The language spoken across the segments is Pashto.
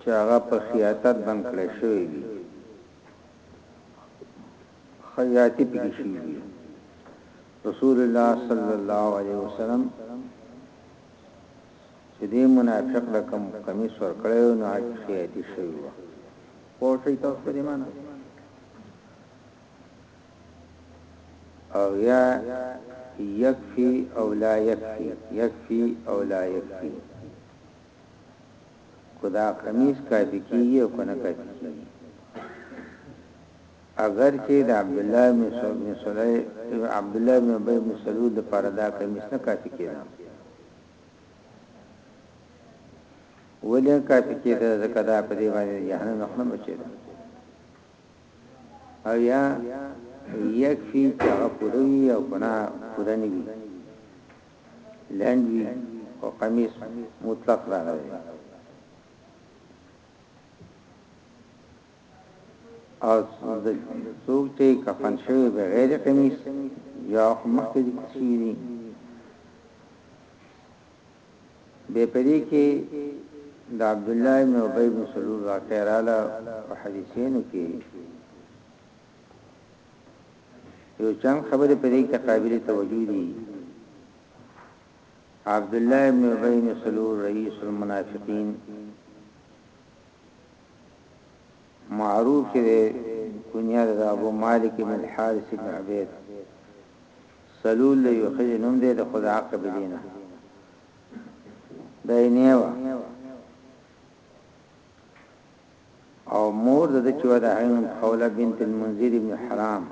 چې هغه په خیاطت بند کړی شوی وي خیاطی پکې شوی وي رسول الله صلی الله علیه وسلم چې دې منافق د کم کمیس ور کړی او نه خیاطی شوی و پوه شئ تاسو په دې معنی او یا یکفی او لا یکفی یکفی او لا یکفی که دا قمیص کاپي کیږي او که نه کاپي کیږي اګر چې د عبد الله بن سلول عبد الله بن ابي بن سلول د پاره دا قمیص نه کاپي کیږي ولې کاپي کیږي ځکه دا په دې باندې جهنم نه بچي او یا یکفي چې هغه پوروي او کنه پورنی وي لنډ وي او قمیص مطلق راغلی او د څوک چې کفن شوی بغیر قمیص یا مخکې د کسی دي به پرې کې د عبد الله بن ابي بن سلول واقعاله او حدیثینو کې یو چم خبرې په دې کې قابل توجه دي عبد الله ابن ابي بن سلول رئيس المنافقين معروف دی کنیا د ابو مالک بن الحارث بن عبید سلول له یو خځې نوم دی د خدا عقب دینه دای نیوه او مور دده چې وه د هغې نوم خوله بنت المنذر ابن حرام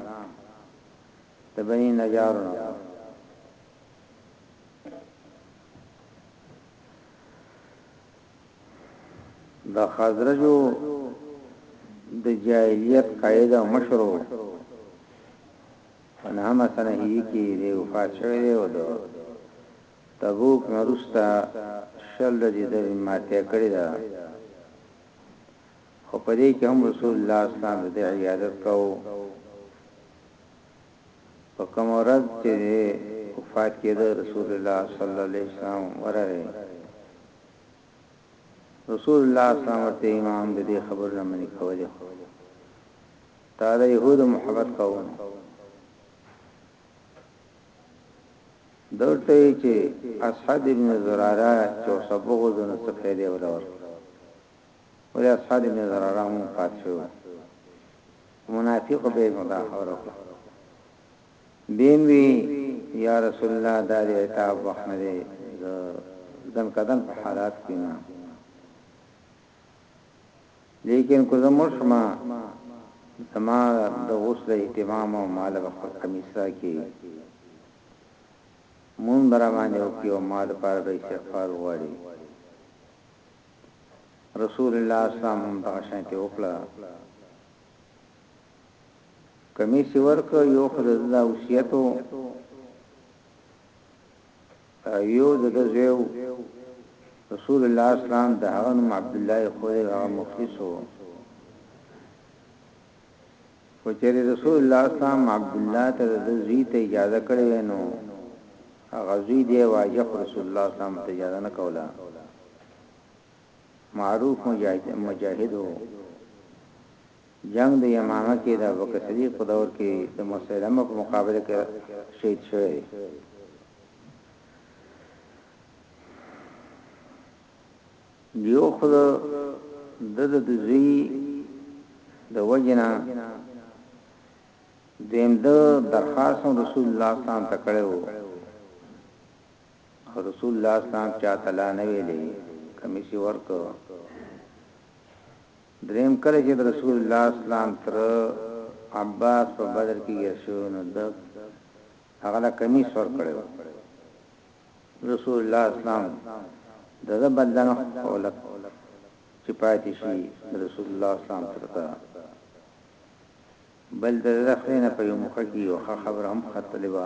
د بني نجارو نه وه د خزرجو د جاهلیت قائد او مشر وو په نهمه سنه هجری کې د وفات شوی دی او د تبوک نه وروسته شل ورځې د ماتې کړې ده خو په دې کې هم رسول الله اسلام د عیادت کاو په کوم ورځ چې وفات کېده رسول الله صلی الله علیه وسلم ورغی رسول الله صلی الله علیه وسلم ته امام د دې خبر نه منې کوله تعالی يهود محبت کاوه دورته وی چه اسعد ابن زراره چه ورسره بغض نو څه فایده ولا ورکړه ولی اسعد ابن زراره هم پات شو منافق به مدا حوره کړه بیم وی یا رسول الله دا دی عتاب وخت نه دی زن کدن په حالات کینا لیکن که زه مړ شم زما د غسل اهتمام او مال به خپل قمیص راکړي مون برا باندې او کیو ما د پاره به استغفار وغواړي رسول الله اسلام هم دا شانته وکړه کمیس ورک یو خدای دا وصیتو يو د ده زوی وو، رسول الله اسلام د هغه نوم عبدالله ايښودی، هغه مخلص وو، که چېرې رسول الله اسلام عبدالله ته د ده زوی ته اجازه کړې وای نو هغه زوی دی واجه خو رسول الله اسلام ته اجازه نه کوله، معروف مجاهد وو. جنګ د یمامه کې د ابوبکر صدیق په دور کې د مسیلمه په مقابله کې شهید شوی دی. دیو خود د د دوی د وجنا دیم د درخواست رسول الله صلی الله علیه وسلم ته کړو رسول الله اسلام چا تعالی نه ویلې کمیسی ورکو دریم کله چې د رسول الله اسلام تره عباس په بدر کې ګیر شوی نو ده هغه له کمیس ور کړی و رسول الله اسلام د ده بدن خولک چې پاتې شي رسول الله اسلام ترته بل د رخینه په یو مخ کې یو خبر هم خطلې و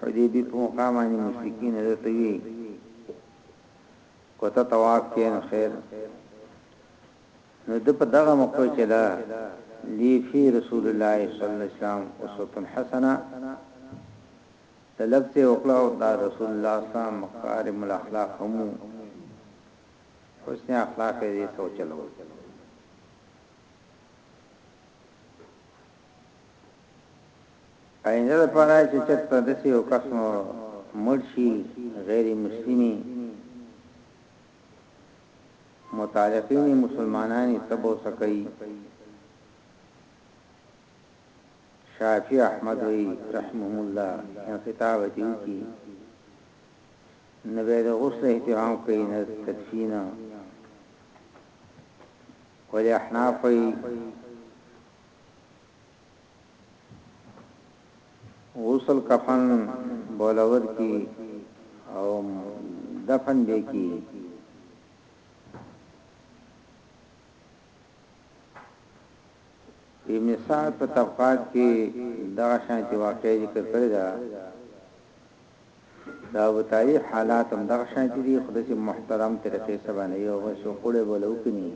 حدیبی په مقام باندې مشرکین رتوی که ته طواف کې نو خیر نو ده په دغه موقع چې دا لی فی رسول الله صلی الله علیه وسلم اسوه حسنه د لفظ او کلا او دا رسول الله صلی الله علیه وسلم مکارم الاخلاق هم حسن اخلاق دې سوچلو آینده د پاره چې چرته دسې یو کس مو مړ شي غیر مسلمي متعلقین مسلمانانی تبو سکئی شافی احمد وی رحمهم الله ان خطاب دیو کی نبی د غسل احترام کوي نه تدفین ولی احناف وی غسل کفن بولول کی او دفن به کی ابن سعد په طبقات کې دا شانتي واقعي ذکر کړی دا دا ابو طالب حالات هم دا شانتي دي خدای محترم طریقې سبا نه یو وسو کولې بولو کني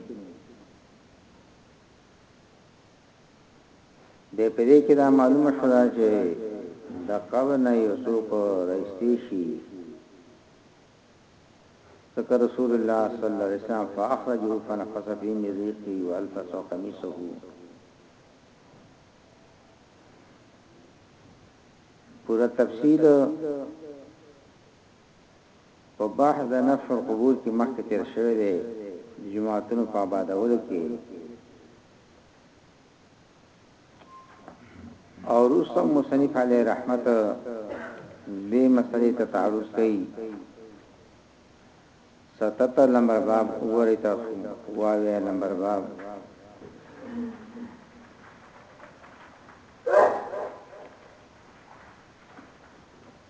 بیا په دې کې دا معلومه شوه چې د قبر نه یو څوک راستي شي ذکر رسول الله صلی الله علیه وسلم فاخرجوا فنفس في مزيقه والفس قميصه پورا تفصیل په بحث د نفس القبور کې مخکې تیر شوی دی د جماعتونو په آبادولو کې او روسم مصنف علی رحمت دې مسلې ته تعرض کوي ستت نمبر باب وګورئ تاسو واویا نمبر باب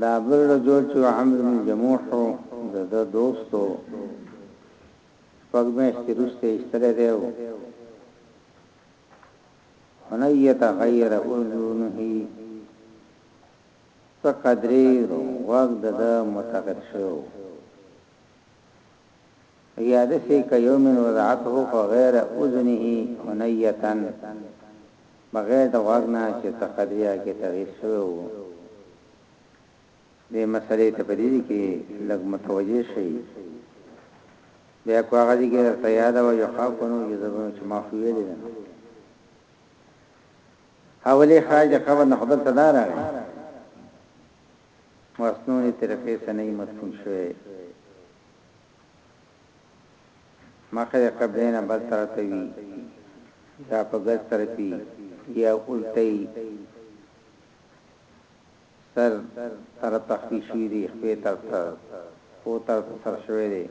دا بل رجل چې عمرو بن جموح و، د ده دوست و، شپږ میاشتې وروسته یې ایستلی دی او حنیة غیر اذنه، څه قدرې غوږ د ده متغیر شوی و. یاد شی که یو مین وضعته په غیر اذنه حنیتا بغیر د غوږ نه چې څه قدریه کې تغیر شوی وو دې مسلې ته په دې کې لږ متوجه شي بیا کو هغه دې کې درته یاد او یو خاص کو نو یو زبون چې ما خو ویلې ده حواله خارج قبر نه خبر تدار راغی مصنوعي طریقې ته نه وي مدفون شوي مخه یې قبلې نه بل طرف ته وي یا په ګچ طرف وي یا الټۍ سر طرف ته خپي شوي دي خپې طرف ته خو طرف ته سر شوي دي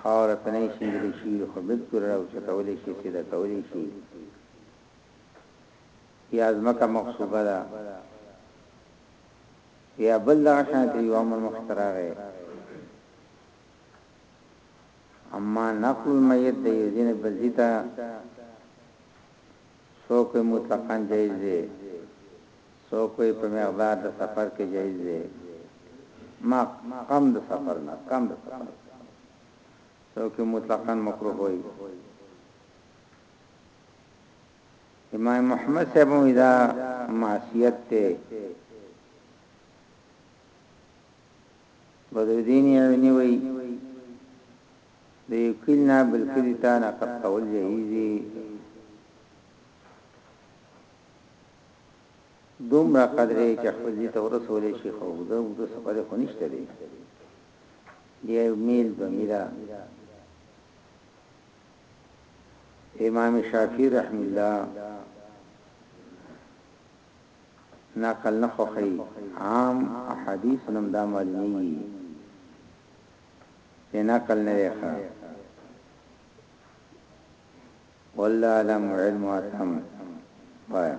خاوره په نه شیندلی شي خو بالکل راوچتولی شي سیده کولی شي یا ځمکه مغصوبه ده یا بل دغه شان تر یو امر مخ تراغه اما نقل المیت د یو دین بلځیتا سو کوئی مطلقاً جایز دی سو کوئی په مقدار د سفر کې جایز دی ما کم د سفر نه کم د سفر سو کوئی مطلقاً مکروه وي امام محمد صاحب وی دا معصیت ته بدودین یعنی وی د یقین نه بلکې تا نه قول جهیزی دومره قدرې چې خپل دې ته ورسول شي خو دا د سفر خو نشته دی دی میل به میرا امام شافعی رحمه الله نقل نه خوښوي عام احادیث نم دا معلومیږي چې نقل نه ښه والله علم علم واتم وایا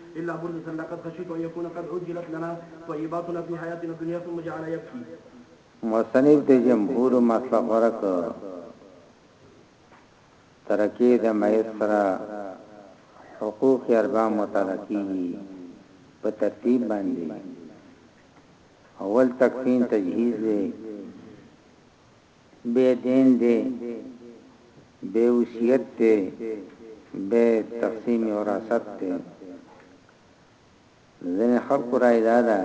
الا بردة لقد خشيت ان يكون قد عجلت لنا طيباتنا في حياتنا الدنيا ثم جعل يبكي. مصنف د جمهورو مسلک غوره کړ، ترکې د ميت سره حقوق اربع مطالعه کېږي په ترتيب باندې، اول تکفين تجهيز دی، بې دین دی بې وصیت دی بې تقسیم وراثت دی ځنې خلکو رائے دا ده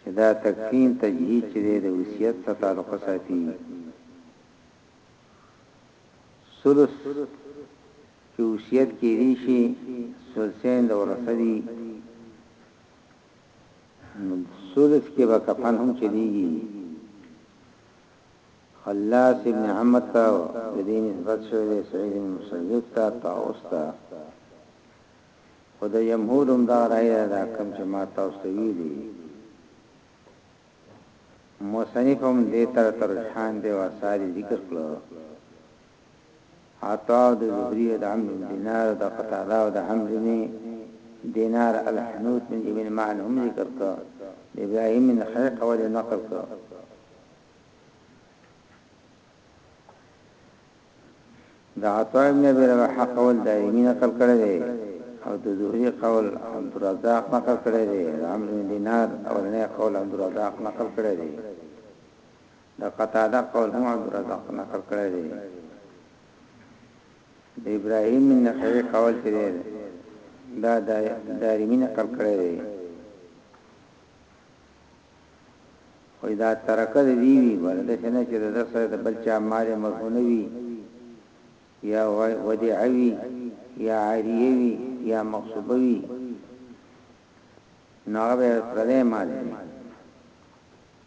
چې دا تکفین تجهیز چې د وصیت سره تعلق ساتي ثلث چې وصیت کې دي شي ثلثین د ورثه دي نو سدس کې به کفن هم چلیږي خلاص ابن احمد ته د دې نسبت شوی دی سعید بن مسیب ته طاووس ته خدای جمهور هم دا رائے ده کوم چې ما تاسو ته ویلي مصنف هم دې تر ترجحان دی واساری ذکر کړو عطاء د زهري د عمرو بن دينار د قتاده او د حمزه بن دينار الحنوت بن جبين معن هم ذکر کړ د ابراهيم بن خيق ولې نقل کړ د عطاء بن ابي رباح قول دایمي نقل کړی دی او د زهري قول عبد الرزاق نقل کړی دی عمرو بن دينار اولنې قول عبد الرزاق نقل کړی دی د قتاده قول هم عبدالرزاق نقل کړی دی. د ابراهیم بن نخعی قول چې دی دا دارمی نقل کړی دی. وای دا ترکه دی وی وی بل د شنه چې د سره د بل چا مال مرهونه وی یا ودیعوی یا عاریوی یا مغصوبوی نو هغه به پردې مال دی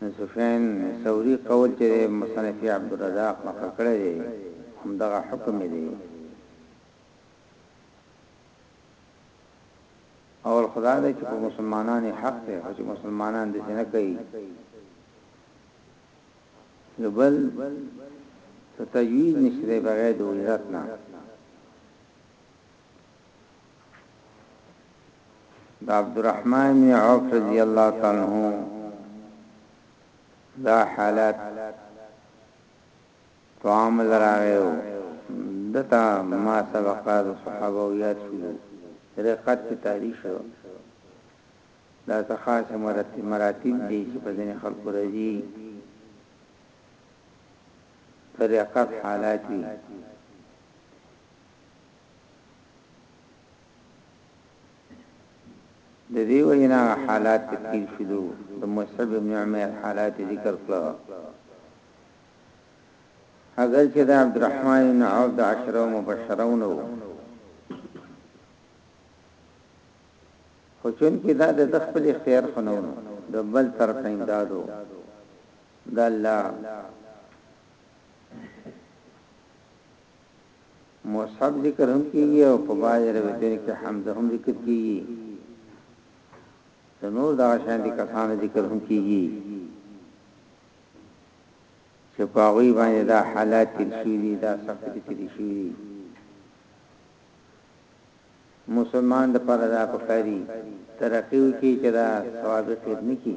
د سفیان ثوری قول چه دی مصنف یی عبدالرزاق نقل کړی دی هم دغه حکم یی دی اول خو دا دی چه په مسلمانان یی حق دی خو چه مسلمانان دسی نه کوي نو بل څه تجویز نشته دی بغیر د اجرت نه د عبدالرحمن بن عوف رضی الله تعالی عنه دا حالت طعام لراغیو دتا ما سبقا د صحابه او یاد شلو رقت پی تاری شو دا سخاص مرتب مراتب دی چې په ځنې خلق رضی طریقت حالات وی د دې وجې نه هغه حالات چې تیر شولو د مصعب ابن عمیر حالات یې ذکر کړل اګر چې د عبدالرحمن بن عوف د عشره مبشره نه وو خو چون کې دا د خپل اختیار خنو د بل طرف امدادو د الله مصحف ذکر هم کیږي او په باج روایتونو کې حمزه هم ذکر کیږي نور دا شان دي کسان ذکر هم کیږي چې په غوي باندې دا حالات تیر شي دي دا سخت تیر شي دي مسلمان د پر دا پکاري ترقیو کې چې دا ثواب خیر نه کی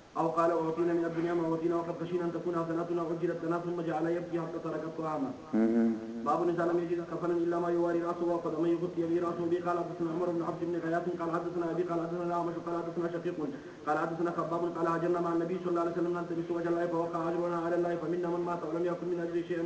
أو قال أعطينا من الدنيا ما أعطينا وقد خشينا أن تكون حسناتنا عجلت لنا ثم جعل يبكي حتى ترك الطعام باب إن لم يجد كفنا إلا ما يواري رأسه وقد من يغطي به رأسه به قال حدثنا عمر بن عبد بن غياث قال حدثنا أبي قال حدثنا الأعمش قال حدثنا شقيق قال حدثنا خباب قال هاجرنا مع النبي صلى الله عليه وسلم نلتمس وجه الله فوقع أجرنا على الله فمنا من مات ولم يكن من أجل شيئا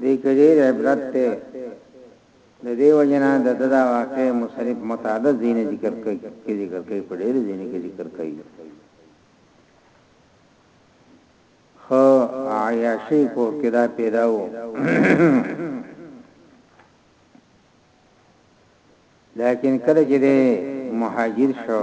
دې کې ډېر عبرت ته د دې وجنا د ددا واقع مصرف متعدد زینې ذکر کوي کې ذکر کوي په ډېر زینې کې ذکر کوي خو عیاشی کو کدا پیدا وو لیکن کله چې مهاجر شو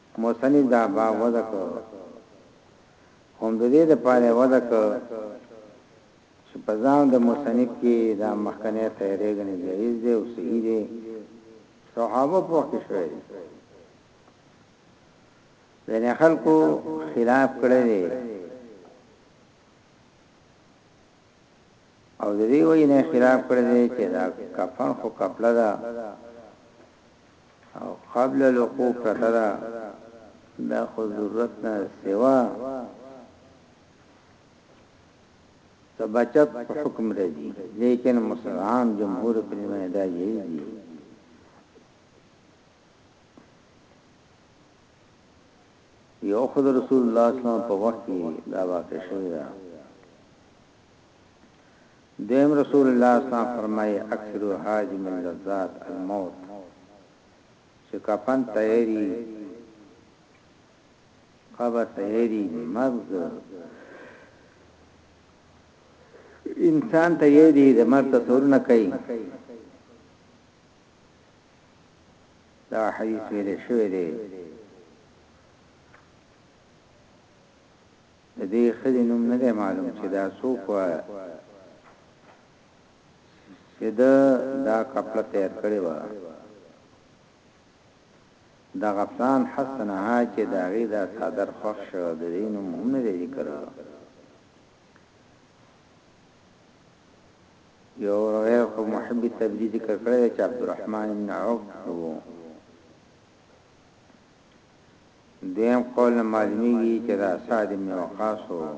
مصنف دا باب وضع کړ هم د دې لپاره یې وضع کړ چې په ځان د مصنف کې دا مخکنی تحرې غني جایز دی او صحیح دی صحابه په وخت شوی دی ځینې خلکو خلاف کړی دی او د دې وجې نه یې خلاف کړی دی چې دا کفن خو کپله ده او قبل الوقوع پرته ده دا خو ضرورت نه سوا ته بچت په حکم راځي لیکن مسلمان جمهور په نیمه دا یې دي یو خو د رسول الله اسلام په وخت کې دا واقع شوی ده دویم رسول الله اسلام فرمایي اکثر هاجم اللذات الموت چې کفن تیاری قبر تیاری مغز انسان ته یې دې د مرګ تصور نه کوي دا حدیث ویل شوی دی، د دې ښځې نوم نه دی معلوم چې دا څوک وه چې ده دا کپړه تیار کړې وه. د غفلان حسنها چې د هغې دا څادر خوښ شو، د دې نوم هم نه دی ذکر. یو روایت خو محب تبری ذکر کړی چې عبدالرحمن ابن عوف وو دیم قول معلومیږي چې دا سعد ابن وقاص وو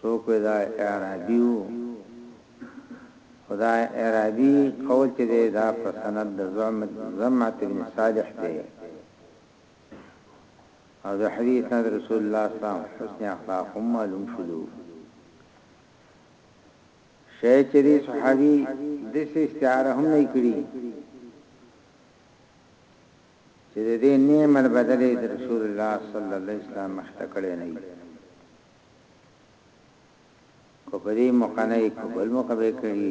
سو پیدا اعرابیو خدا اعرابی قول چې دا په سند د زعمت ابن صالح دی او د حديث نه د رسول الله اسلام حسن اخلاق هم معلوم شولو شی چه دی صحابی دسی استعاره هم نه کړی چې د دې نعمت البدلې د رسول الله صلی الله علیه وسلم مخته کړې نه وي کو په دې مقنعه په بل مقبه کړی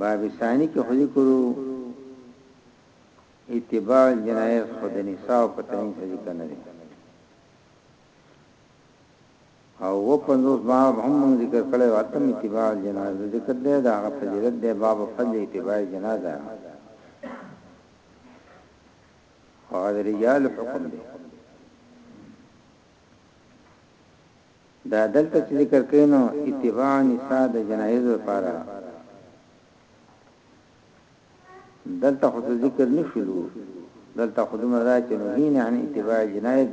باب ثاني کې خو ذکر وو اتباع الجنایز خو د نساء په تعین څه ذکر نه دی او و پندوس باب هم موږ ذکر کړو اتم اتباع الجنازه ذکر دی دا هغه فضیلت دی باب فضل اتباع الجنازه هغه رجال حکم دی دا دلته چې ذکر کوي نو اتباع نساء د جنایزو لپاره دلته خو څه ذکر نشلو دلته خو دومره دا چې نهینا عن اتباع جنایز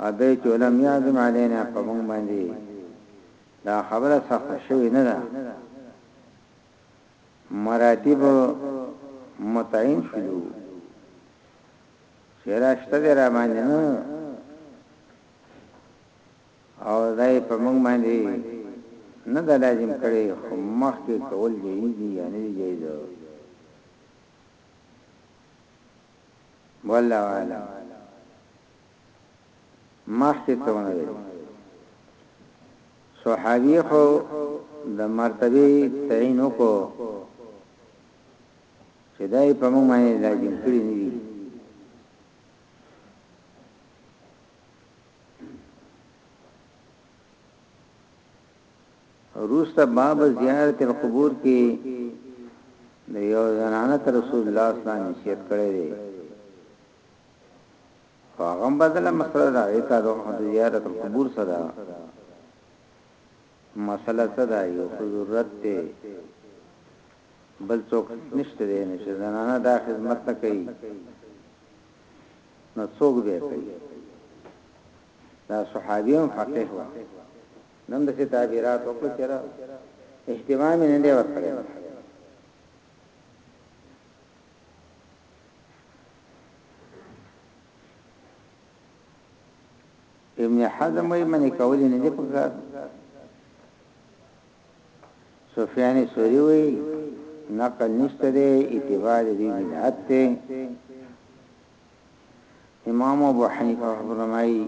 او به چې علم یعظم علینا په موږ باندې دا خبره سخت شوی نه ده مراتب متعین شلو شراشته دی را باندې نه او دا یې په موږ باندې نه ده لازم کړې، خو مخکې کول جایز دي یا نه دي جایز؟ والله اعلم مخکې څه ونه ویل صحابي خو د مرتبه تعین وکړو چې دای په موږ باندې لازم کړی نه دي روسته باب زیارت القبور کې د یو زنانه تر رسول الله صلی الله علیه وسلم کړی دی هغه بدله مسله ده ایته د زیارت القبور سره مسله څه ده يو خو ضرورت دی بل څوک نشته دی نو چې زنانه دا خدمت نه کوي نو څوک به کوي دا صحابي هم فقيه و نن د څه تعبیرات وکړو چې را اهتمام نه دی ورکړی ابن حزم وایي منې کول یې نه دي پکار. سفیان ثوري وایي نقل نشته دی اتباع د دوی بدعت دی. امام ابو حنیفه فرمایي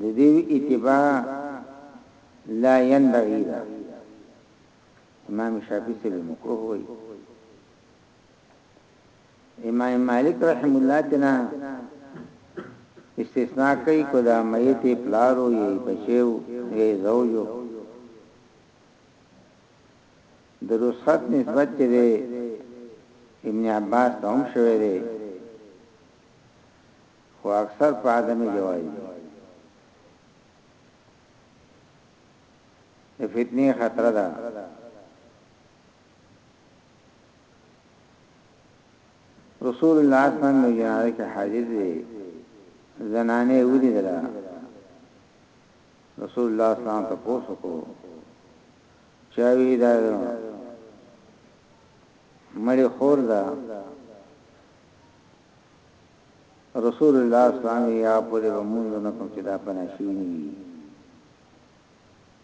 د دې اتباع لا ينبغي دا امام شافعي سره مکروه وي امام مالک رحم الله تینا استثناء کوي کدا میت پلارو یې بچیو یې زوجو د رخصت نسبت چې دی ابن عباس ته هم شوی دی خو اکثر په عدم جواز دی د فتنې خطر ده رسول الله صلی الله علیه وسلم یو جنازه کې حاضر دی زنانه ولیدله رسول الله صلی الله علیه وسلم تپوس وکړو چاوی دا مړی خور ده رسول الله صلی الله علیه وسلم یا پورې ومنځ نه کوم چې دا پناشي نه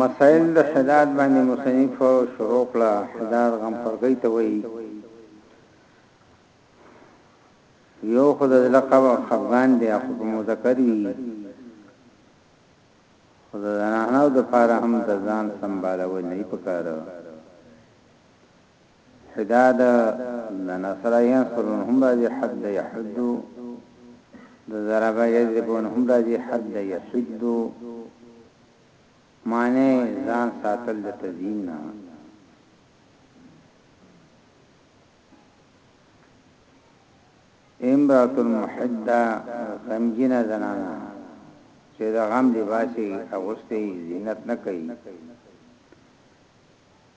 مسائل د حداد باندې مصنف شروع کړه حداد غمخورګۍ ته وایي یو خو د لقب خفغان دی خو په مذکر وي خو د زنانو د پاره هم د ځان سنبالول نه پکاره حداد د نصر ینصر هم راځي حد یحد د ضرب یضرب هم راځي حد یحد معنی ځان ساتل د تزیین نه امرات المحده غمجنه زنانه چې د غم لباسي اغوستي زینت نه کوي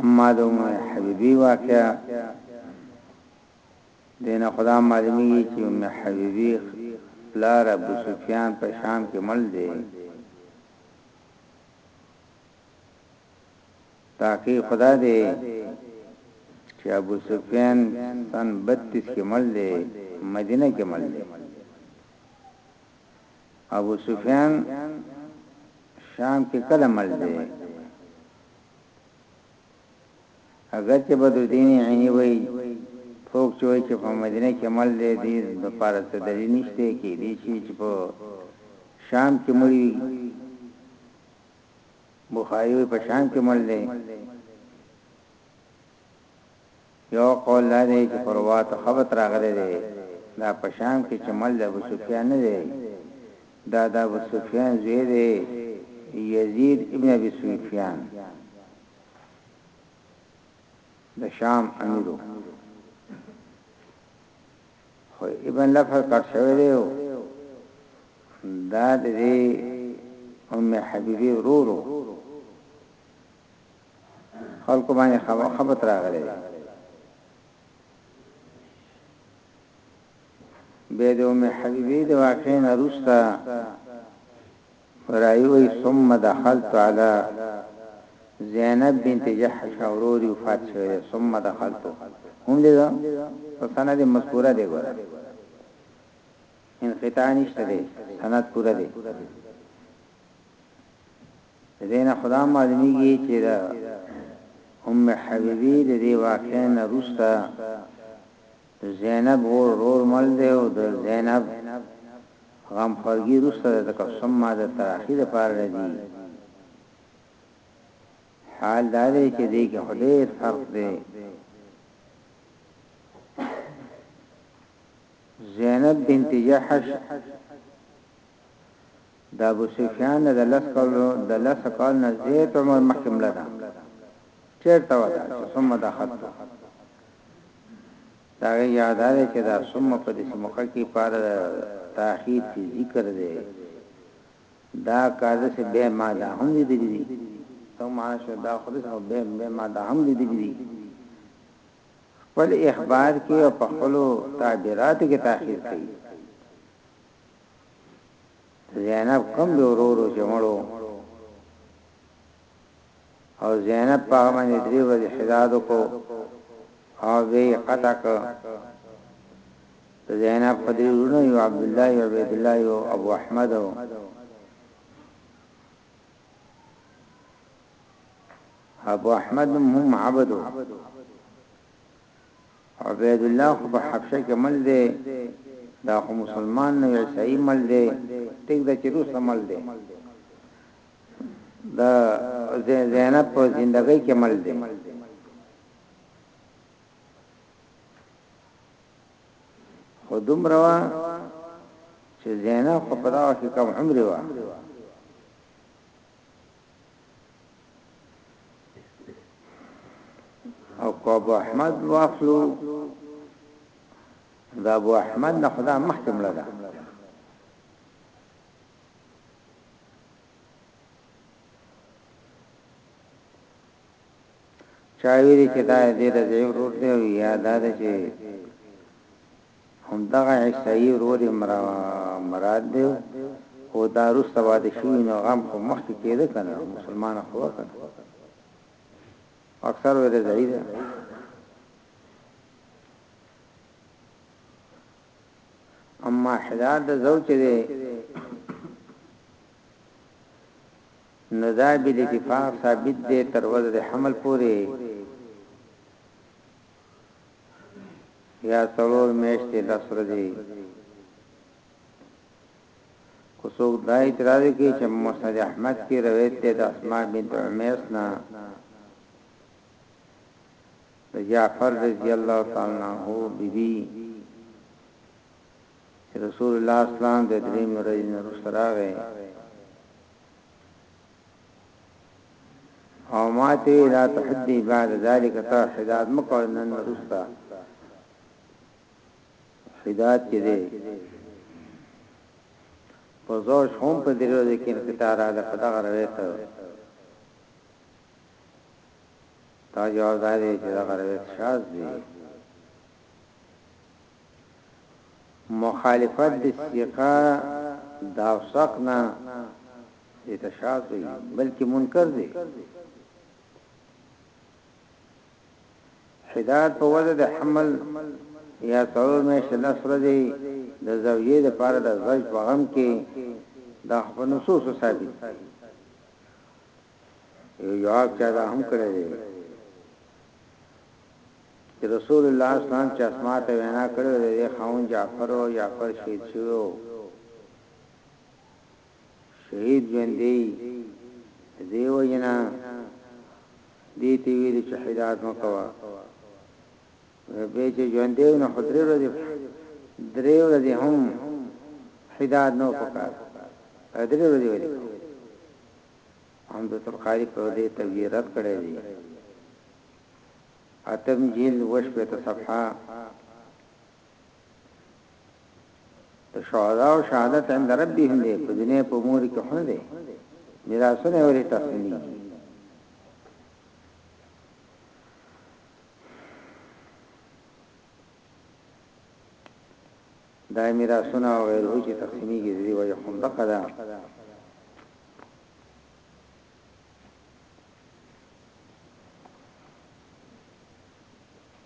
اما د ام حبیبی واقعه دینه خو دا معلومیږي چې ام حبیبی پلار ابو سفیان په شام کې مړ دی تاکي خدا دی چې ابو سفیان سن 32 کې مړ دی مدینه کې مړ دی ابو سفیان شام کې کله مړ دی؟ اګر چې بدرالدین عینی وایي څوک چې وایي چې په مدینه کې مړ دی دې لپاره څه دلیل نشته کې دې شي چې په شام کې مړ وي بخاری په شام کې مړ دی يو قول دا دی چې په رواتو خبط راغلی دی، دا په شام کې چې مل د ابوسفيان نه دی، دا د ابوسفيان زوی دی يزيد ابن ابي سفيان د شام امير و، خو ابن لفظ کټ شوی دی او دا د ام حبيبې ورور و. خلکو باندې خبت راغلی دی به د ام حبيبي د واقعې نه روستا رايوي ثم دخلت على زینب بنت جحش اورور وفات شوه ثم دخلت هم دې په سند مذکوره دی ګوره انقطاع نشته دی سند پوره دی د دې نه خو دا معلومېږي چې د ام حبیبې د دې واقعې نه وروسته د زینب غور رور مل دی او د زینب غمخورګي وروسته د تقسم ماده تراخي لپاره راځي. حال دا دی چې دې کې خو ډېر فرق دی. زینب بنت جحش د ابو سفیان نه د لس کلو د لس کالو نه زیات عمر مخکې مړه ده چیرته وه دا چې ثم دخلتو دا غي یاد ده چې دا ثم په دې موقع کې پار تاخیر چې ذکر دی دا کار سه به ما دا هم دي دي ته معنا شو دا خو دې به به ما دا هم دي دي خپل اخبار کې او په خپل تعبیرات کې تاخير کوي زینب کم دی ورور چې مړو او زینب په هغه باندې درې ورځې حداد کو او به قطع ک زینب په دې ورونه یو عبد الله او عبد الله او ابو احمد او ابو احمد هم عبدو عبید الله خو په حبشه کې مل دی دا خو مسلمان نه عیسائی مل دی ټیک دا چې روس مل دی دا زینب په زندګۍ کې مل دی خودم روا چې زینب خو په دغه کې کم عمر و او کو ابو احمد واخلو دا ابو احمد نه خدا مخکې مړه ده چاویری چې دا دې د ضعیف روټ دی یا دا چې هم دغه عیسايي ورور یې مراد دی خو دا روسته واده شوي نو غم خو مخکې کېده که نه مسلمانه خو وه که نه اکثر ویل ځایي ده اما حلال د زوج دی نو دا بل اتفاق ثابت دی تر ورځې حمل پورې يا څلور مياشتې لس ورځې کو څوک دا اعتراض کوي چې مسند احمد کې روایت دی د اسماء بنت عميس نه د جعفر رضی الله تعالی عنہ بیبي رسول الله اسلام د دریم ورځې نه سراغه او ما ته وی لا تحدی بعد ذالک تا حداد مکوړ نن رستا حداد چې دی په زور شوم په دریو د کې انقطاع را ده په دغه روایت تا جواب داري چې دغه روایت شاذ دی مخالفت د سیقه دا وسقنا دې ته شاذ وي بلکې منکر دی حداد په وجه د حمل یا تړو مې شنه سره دی د زوجې د پاره د زوج په غم کې د خپل نصوص ثابت یو جواب چا دا هم کړی دی چې رسول الله صلی الله علیه وسلم چې اسماء ته وینا کړې ده خاون جعفر او جعفر شهید شوو شهيد ژوندی د دې وجې نه دې ته ویلي چې حداد مه کوه وې به چې ژوندی نو خو درې ورځې درې ورځې هم حداد نو پکار درې ورځې ولې هم د تلقاری په دې تغییرات کړې دي اتم جیل وش په صفحه د شهدا او شهادت عند ربهم دی په دنیا په مور کې خونه دی میراثونه ورې تقسیمي دا میراثونه او غیره چې تقسیمي کې دی وایي هم دغه ده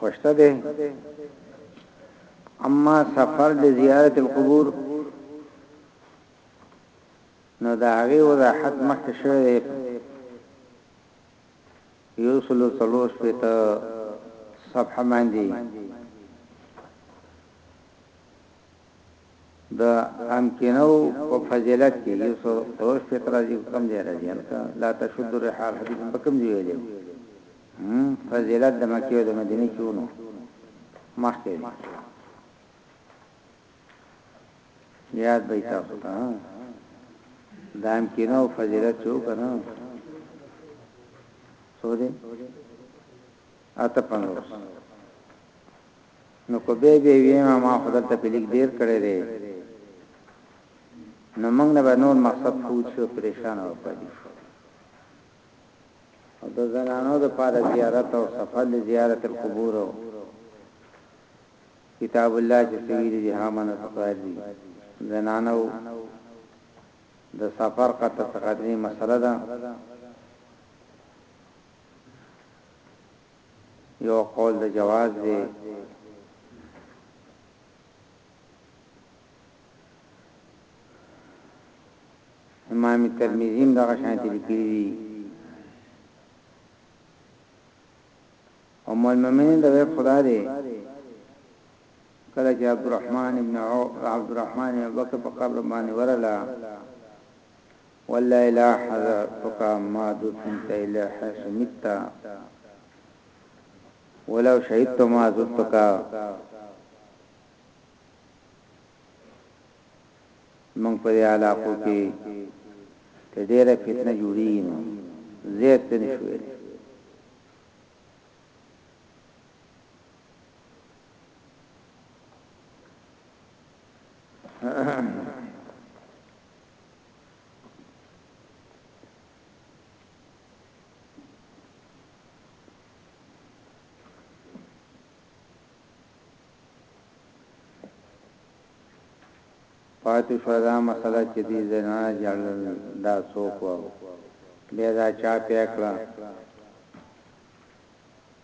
خوشته ده اما سفر د زیارت القبور نو دا هغه وضاحت مخکې شوی دی یو سلو تلوش په ته صفحه باندې د امکنه په فضیلت کې یو څو روش په ترازی کم دی راځي البته لا تشد الرحال حدیث په کم دی ویلي فضیلت د مکه او د مدینه کې ونه مخکې یاد به تاسو ته د امکنه او فضیلت شو کنه سوري اته پنځوس نو که بیا بیا ویم ما خو دلته په لیک ډیر کړی دی نو موږ نه به نور مقصد فوت شو پریشان او پدی شو او د زنانو د پاره زیارت او سفر له زیارت القبور او کتاب الله چې سویل دي هامنه سفر دي زنانو د سفر قطه څخه دې مسله ده يو قول د جواز دی امام ترمذی هم دغه شانتی لیکلی دی او مول ممنین د ویب خدا دی کله چې عبدالرحمن ابن عبدالرحمن ابو بکر په قبر باندې ورلا والله لا حذرتك ما دفنت الى حيث مت ولو شهدت ما زرتك مونږ په علاقو کې ته ډېره فتنه جوړی نو زیات څه نشوي پاتې شوه دا مسله چې دې زنانه ژړل دا څوک وه او بیا دا چا پیل کړه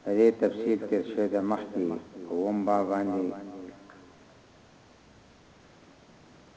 د دې تفصیل تیر شوی دی مخکې په اووم باب باندې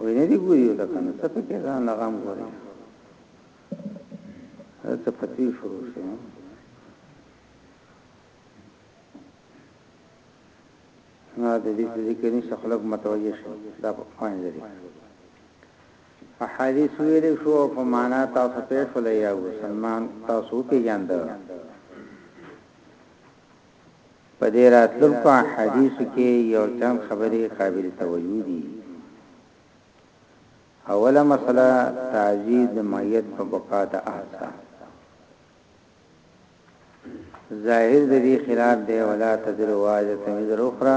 وای نه دی ګوري دا کنه څه په کې ځان لغام ګوري څه پتی شروع شو نه د دې ذکر نشه خلق متوجه شو دا په خوان لري په حدیث وویل شو او په معنا تاسو پوه شولی یا مسلمان تاسو وپېژانده. په دې راتلونکو احادیثو کې یو چند خبرې قابل توجه دي. اوله مسله تعزیز د معیت په بقا د عهد سره ظاهر د دې خلاف دی ولا تدر واجه تمیر اخرى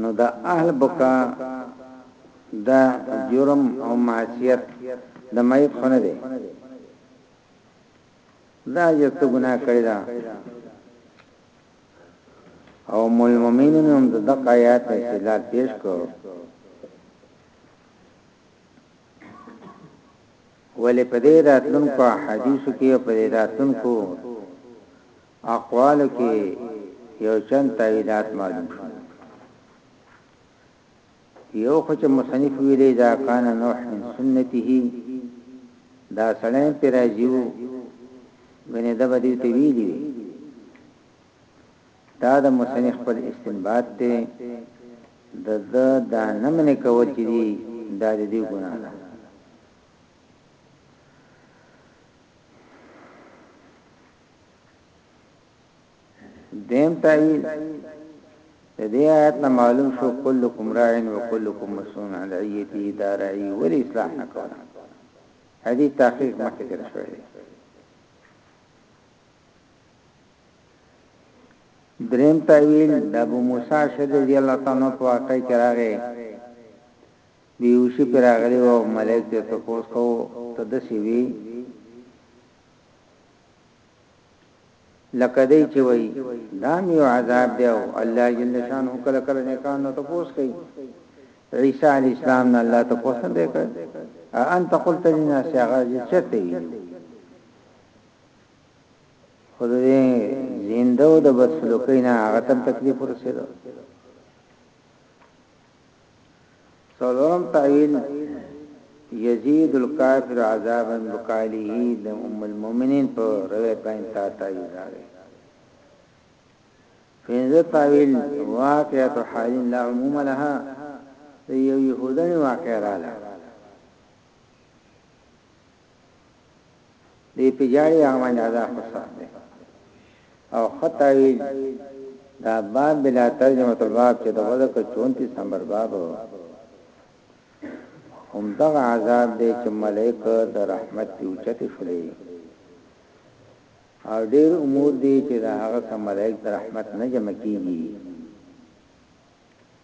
نو د اهل بکا دا جرم او معصیت د میت خو نه دی دا یو څه ګناه کړی دا او مول مومنین هم د دق آیات نه استدلال پیش کو ولی په دې راتلونکو حدیثو کې په دې راتلونکو اقوالو کې یو چند تاییدات معلوم شول. یو خو چې مصنف ویلي دا کان نوح من سنته دا سړی پر راځیو غنې دا به دې ته ویلي دا د مصنف پر استنباط ته د د دا نمنې کول چې دی دا دې ګناه ده دیم تایید د دې آیت نه معلوم شو کلکم راعن و کلکم مسئول عن رعیته دا رعی ولی اصلاح نه کوله هدي تحقیق مخکې تر شوی دی دریم تاویل د ابو موسی شد رضی الله تعالی په واقع کې راغی بیوشي پر راغلی او ملائکه ته تاسو ته د سی وی لکه دی چې وایي دا مې یو عذاب دی او الله جل شانه کله کله نیکان نه تپوس کوي عیسی علی السلام نه الله تپوس نه دی کړ انت قلت لنا سیغه چته ویلو خدای زنده او د بدسلوکینا هغه تم تکلیف ورسېدو څلورم تاویل، یزید الکافر عذابا بقاله د ام المؤمنین په روایت باندې تا تاویل راغی. پنځه تاویل، واقعه حال لا عموم لها د یو یهودنی واقعه رااله. دی په جاړي هغه باندې ادا خو سخت دی او خطاویل دا باب بلا ترجمه الباب چې د وضع کې 34 نمبر باب هم دغه عذاب دی چې ملائکه د رحمت دی اوچته شولې او ډېر امور دی چې دا هغه سم ملائک د رحمت نه جمع کیږي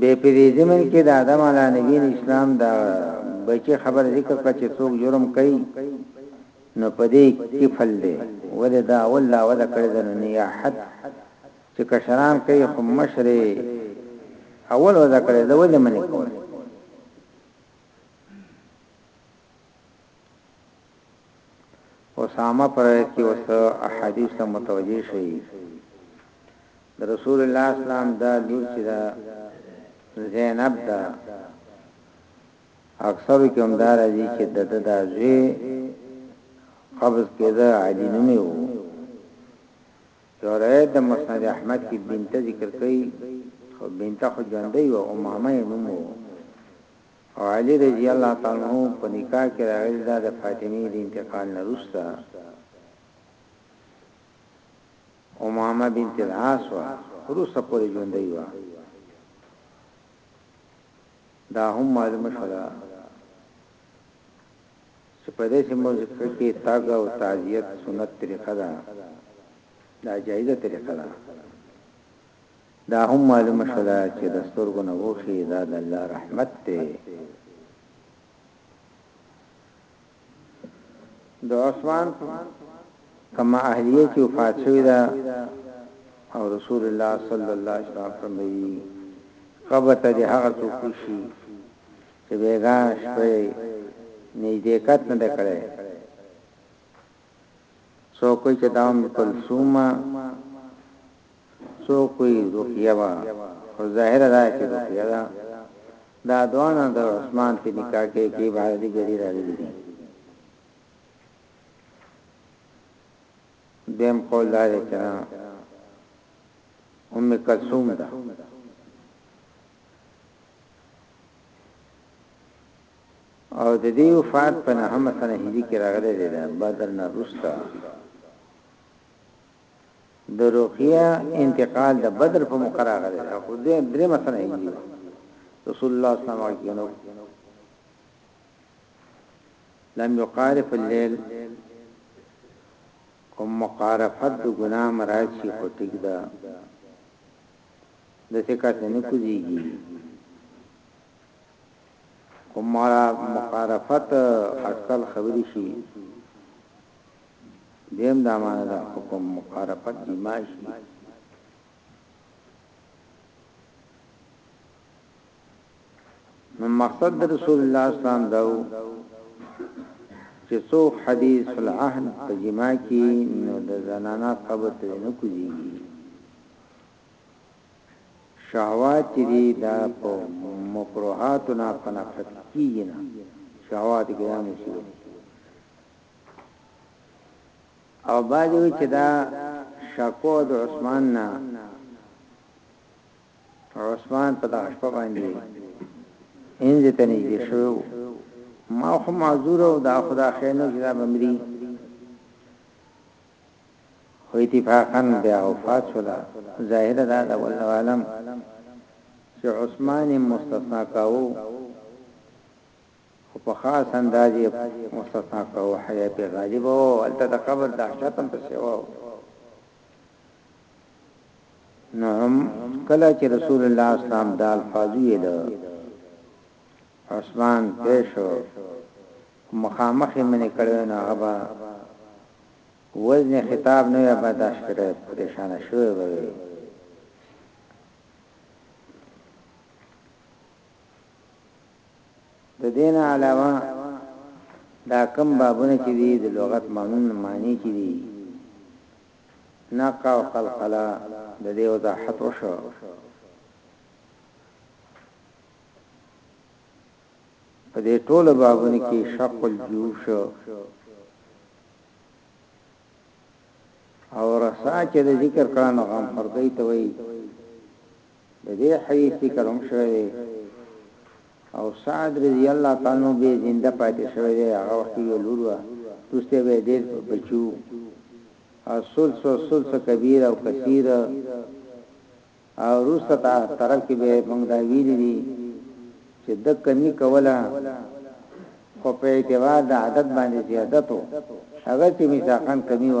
به په دې زمن کې د آدم علی نبی اسلام د بچي خبر ذکر کړ چې څوک جرم کوي نو په دې کې فل دی ولې دا اول لا ودا کړی د دنیا حد چې کشران کوي خو مشرې اول ودا کړی دا ولې منې کوي اسامه په رایت کی ورسره احادیث ته متوجه شئ د رسول الله اسلام دا لور چې دا زینب دا اکثر کوم دا راځي چې د د ځوی قبض کېده علی نومي وو شورایت د مسند احمد کی بنت ذکر کړي خو بنت خو ژوندۍ و او مامه نومو او علی رضی الله تعالی عنه په نکاح کې راغلي دا د فاطمه د انتقال نه وروسته امامه بنت العاص وا وروسته پورې ژوندۍ وا دا هم معلومه شوه چې په دې سیمه کې تاګ او تعزیت سنت طریقه ده دا جایزه طریقه ده دا هم معلومه شوله چې د سترګو نه اوښي دا د الله رحمت دی. د عثمان کما اهلیه چې وفات شوی دا او رسول الله صلی الله علیه وسلم فرمایي قبر ته د هغه څوک شي چې بیگان شپې نږدې کټ نه کړي څوک چې داوم کلثومه څوک وی رقیه وه خو ظاهره دا چې رقیه ده دا دوانه د عثمان په نکاح کې کې بعد دې ګری راغلي دي دیم قول دا دی چې ام کلثوم ده او د دې وفات په نهمه سنه هجری کې راغلي دي بدر نه رستا د رقیه انتقال د بدر په موقع راغلی دا خو دې درې مسنه هجری وه رسول الله صلی الله علیه وسلم لم یقارف الليل کوم مقارفت د ګناه مراد شي خو ټیک ده د څه کار نه کوزيږي کوم مقارفت اټکل خبري شي دویم دا معنی ده خو په مقارفت ایما شي نو مقصد د رسول الله اسلام داو چې څو حدیث العهد په جما کې نو د زنانا قبط نه کوي شهوات دې دا په مکروهات نه پنافت کیږي نه شهوات ګرام شي او بعضی وی چه دا شکو د عثمان نه عثمان په دغه شپه باندې انځ ته نږدې شو ما خو معذور او دا خدا خینو چې دا بمري خو اتفاقا بیا وفات شو دا ظاهر دا دا والله عالم چې عثمان مستثنا کاو خو په خاص انداز يې مستثنی کاوه، حيا پرې غالبه وه او هلته د قبر دهشت هم پسې وه، نو کله چې رسول الله اسلام دا الفاظ ويل، عثمان پرې شو، که مخامخ يې منې کړی وای نو هغه به وزن خطاب نه وای برداشت کړی، پرېشانه شوی به وای. ددې نه علاوه دا کوم بابونه چې دي د لغت معنون معنی چې دي نقع او قلقله د دې وضاحت وشو په دې ټول بابونه کې شق الجوش او رسا چې د ذکر کړه نو غم پردې ته وایي د دې حدیث ذکر هم شوی دی او سعد رضی الله تعالی عنہ به زنده پاتې شوی دی هغه وخت یو لور و دوسته به ډېر بچو او سلس او سلس کبیر او کثیر او روسته ته طرف کې به موږ دا ویل دي چې د کمی کوله خو په اعتبار د عدد باندې زیادتو هغه چې میثاقن کمی و